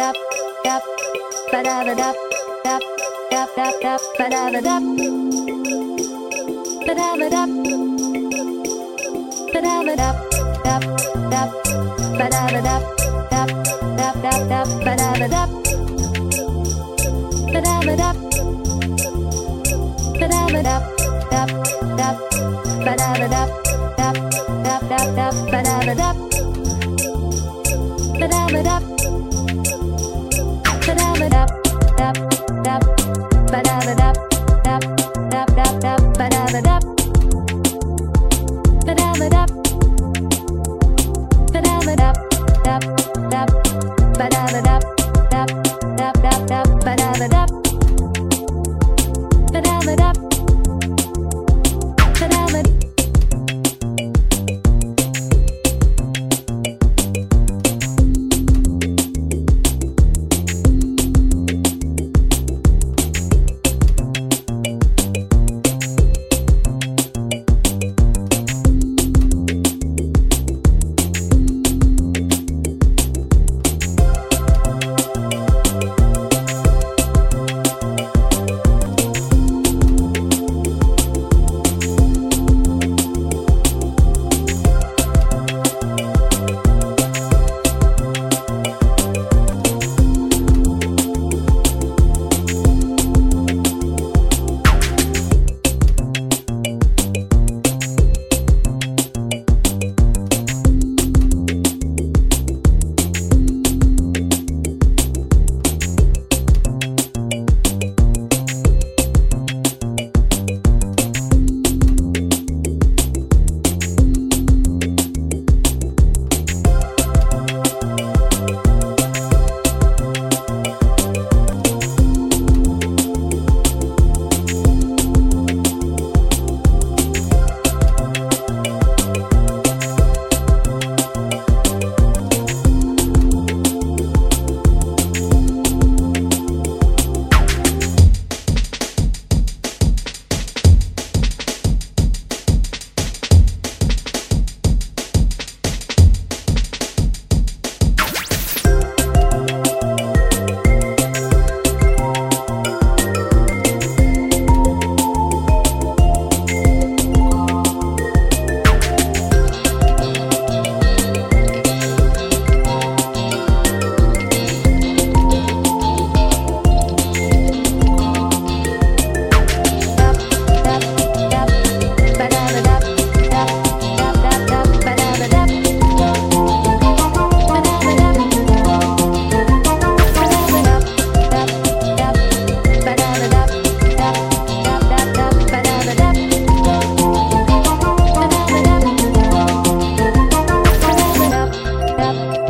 dap dap ba da ba dap dap dap dap dap ba da